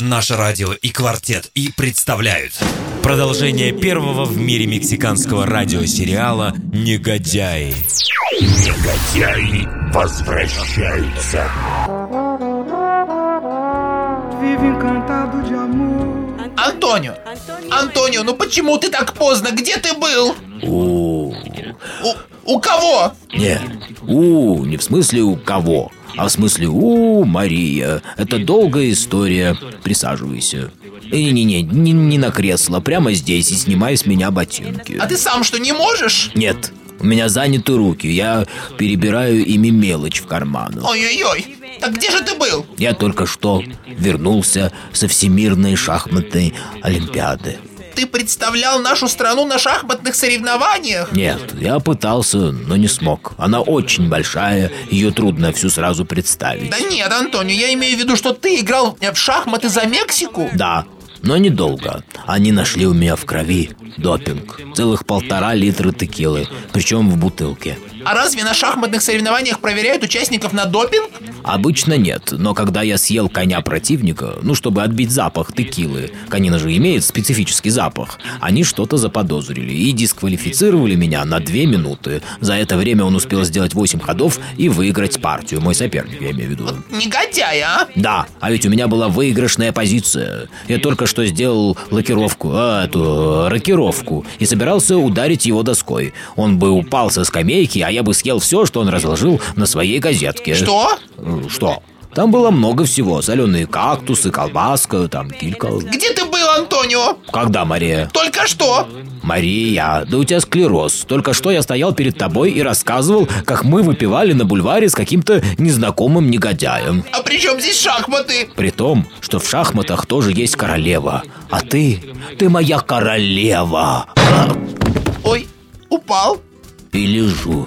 Наше радио и квартет и представляют Продолжение первого в мире мексиканского радиосериала «Негодяи» Негодяи возвращаются. Антонио! Антонио, ну почему ты так поздно? Где ты был? У, У, у кого? не, у, не в смысле у кого, а в смысле у, Мария. Это долгая история. Присаживайся. Не-не-не, не, не на кресло, прямо здесь и снимай с меня ботинки. А ты сам что, не можешь? Нет, у меня заняты руки, я перебираю ими мелочь в карманах. Ой-ой-ой, так где же ты был? Я только что вернулся со Всемирной шахматной Олимпиады. Ты представлял нашу страну на шахматных соревнованиях? Нет, я пытался, но не смог. Она очень большая, ее трудно всю сразу представить. Да нет, Антонио, я имею в виду, что ты играл в шахматы за Мексику? Да, но недолго. Они нашли у меня в крови допинг. Целых полтора литра текилы, причем в бутылке. А разве на шахматных соревнованиях проверяют участников на допинг? Обычно нет, но когда я съел коня противника, ну, чтобы отбить запах текилы, конина же имеет специфический запах, они что-то заподозрили и дисквалифицировали меня на две минуты. За это время он успел сделать 8 ходов и выиграть партию, мой соперник, я имею в виду. Негодяй, а? Да, а ведь у меня была выигрышная позиция. Я только что сделал лакировку, а, эту, рокировку, и собирался ударить его доской. Он бы упал со скамейки, а я бы съел все, что он разложил на своей газетке. Что? Что? Там было много всего. Соленые кактусы, колбаска, там килька. Где ты был, Антонио? Когда, Мария? Только что. Мария, да у тебя склероз. Только что я стоял перед тобой и рассказывал, как мы выпивали на бульваре с каким-то незнакомым негодяем. А при чем здесь шахматы? При том, что в шахматах тоже есть королева. А ты, ты моя королева. Ой, упал. И лежу.